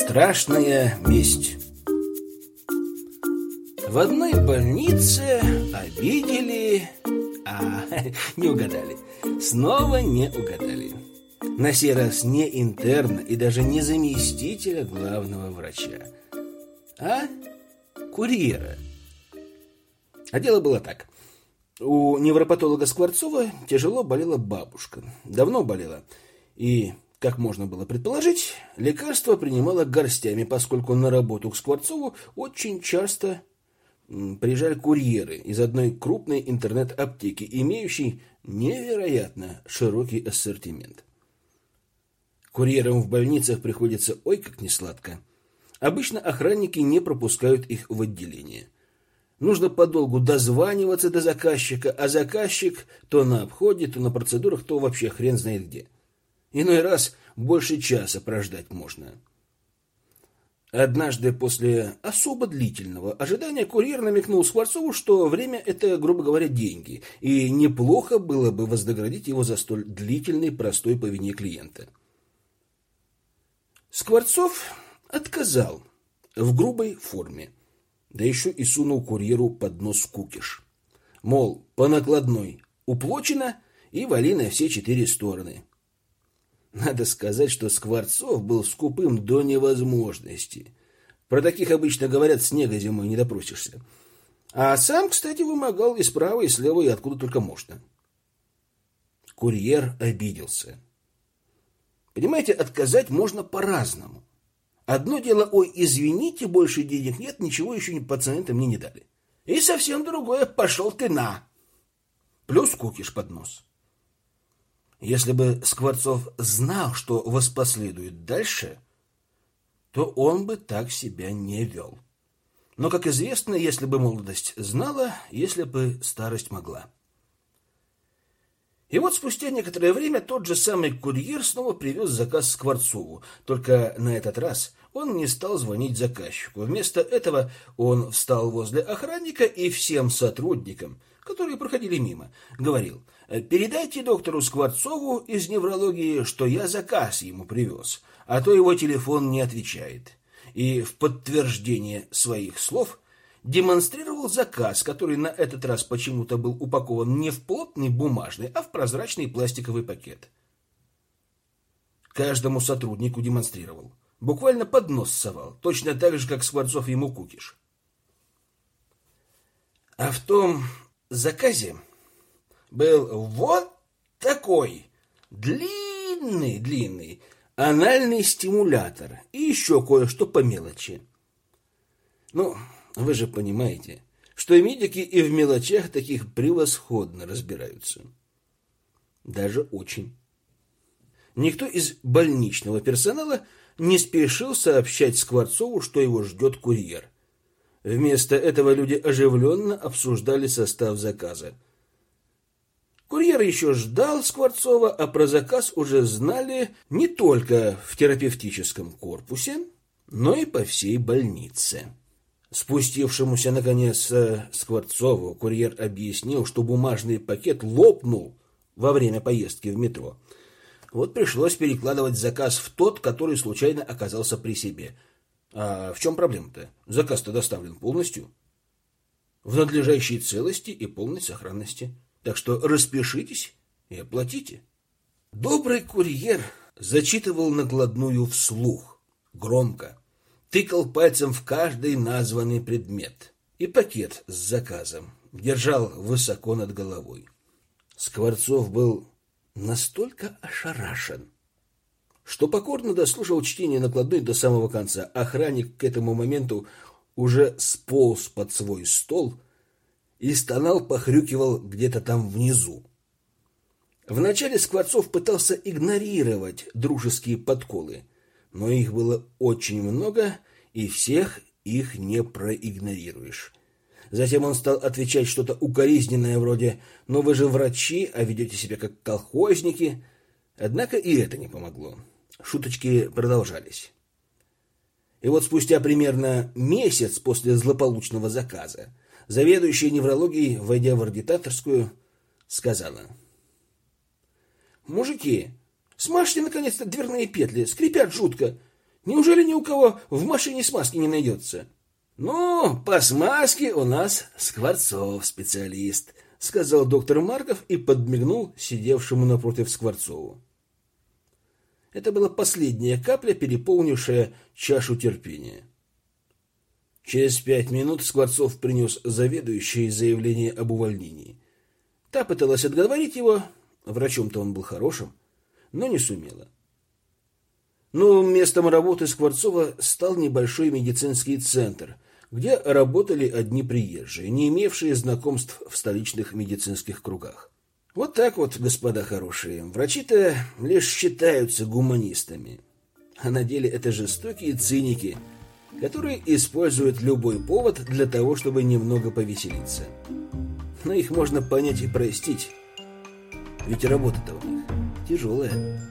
Страшная месть. В одной больнице обидели, а не угадали. Снова не угадали. На сей раз не интерна и даже не заместителя главного врача, а курьера. А дело было так. У невропатолога Скворцова тяжело болела бабушка. Давно болела. И как можно было предположить, лекарства принимала горстями, поскольку на работу к Скворцову очень часто приезжали курьеры из одной крупной интернет-аптеки, имеющей невероятно широкий ассортимент. Курьерам в больницах приходится ой как несладко. Обычно охранники не пропускают их в отделение. Нужно подолгу дозваниваться до заказчика, а заказчик то на обходе, то на процедурах, то вообще хрен знает где. Иной раз больше часа прождать можно. Однажды после особо длительного ожидания курьер намекнул Скворцову, что время – это, грубо говоря, деньги, и неплохо было бы вознаградить его за столь длительный простой по вине клиента. Скворцов отказал в грубой форме, да еще и сунул курьеру под нос кукиш. Мол, по накладной уплочено и вали на все четыре стороны. Надо сказать, что Скворцов был скупым до невозможности. Про таких обычно говорят, снега зимой не допросишься. А сам, кстати, вымогал и справа, и слева, и откуда только можно. Курьер обиделся. Понимаете, отказать можно по-разному. Одно дело, ой, извините, больше денег нет, ничего еще пациенты мне не дали. И совсем другое, пошел ты на. Плюс кукиш под нос. Если бы Скворцов знал, что воспоследует дальше, то он бы так себя не вел. Но, как известно, если бы молодость знала, если бы старость могла. И вот спустя некоторое время тот же самый курьер снова привез заказ Скворцову, только на этот раз он не стал звонить заказчику. Вместо этого он встал возле охранника и всем сотрудникам, которые проходили мимо, говорил – Передайте доктору Скворцову из неврологии, что я заказ ему привез, а то его телефон не отвечает. И в подтверждение своих слов демонстрировал заказ, который на этот раз почему-то был упакован не в плотный бумажный, а в прозрачный пластиковый пакет. Каждому сотруднику демонстрировал. Буквально под нос совал, точно так же, как Скворцов ему кукиш. А в том заказе был вот такой длинный-длинный анальный стимулятор и еще кое-что по мелочи. Ну, вы же понимаете, что и медики и в мелочах таких превосходно разбираются. Даже очень. Никто из больничного персонала не спешил сообщать Скворцову, что его ждет курьер. Вместо этого люди оживленно обсуждали состав заказа – Курьер еще ждал Скворцова, а про заказ уже знали не только в терапевтическом корпусе, но и по всей больнице. Спустившемуся, наконец, э, Скворцову курьер объяснил, что бумажный пакет лопнул во время поездки в метро. Вот пришлось перекладывать заказ в тот, который случайно оказался при себе. А в чем проблема-то? Заказ-то доставлен полностью. В надлежащей целости и полной сохранности. Так что распишитесь и оплатите. Добрый курьер зачитывал накладную вслух, громко, тыкал пальцем в каждый названный предмет и пакет с заказом держал высоко над головой. Скворцов был настолько ошарашен, что покорно дослушал чтение накладной до самого конца. Охранник к этому моменту уже сполз под свой стол и стонал, похрюкивал где-то там внизу. Вначале Скворцов пытался игнорировать дружеские подколы, но их было очень много, и всех их не проигнорируешь. Затем он стал отвечать что-то укоризненное вроде «Но вы же врачи, а ведете себя как колхозники». Однако и это не помогло. Шуточки продолжались. И вот спустя примерно месяц после злополучного заказа Заведующая неврологией, войдя в ордитаторскую, сказала. «Мужики, смажьте, наконец-то, дверные петли, скрипят жутко. Неужели ни у кого в машине смазки не найдется? Ну, по смазке у нас Скворцов специалист, сказал доктор Марков и подмигнул сидевшему напротив Скворцову. Это была последняя капля, переполнившая чашу терпения. Через пять минут Скворцов принес заведующей заявление об увольнении. Та пыталась отговорить его, врачом-то он был хорошим, но не сумела. Новым местом работы Скворцова стал небольшой медицинский центр, где работали одни приезжие, не имевшие знакомств в столичных медицинских кругах. Вот так вот, господа хорошие, врачи-то лишь считаются гуманистами. А на деле это жестокие циники, которые используют любой повод для того, чтобы немного повеселиться. Но их можно понять и простить, ведь работа-то у них тяжелая.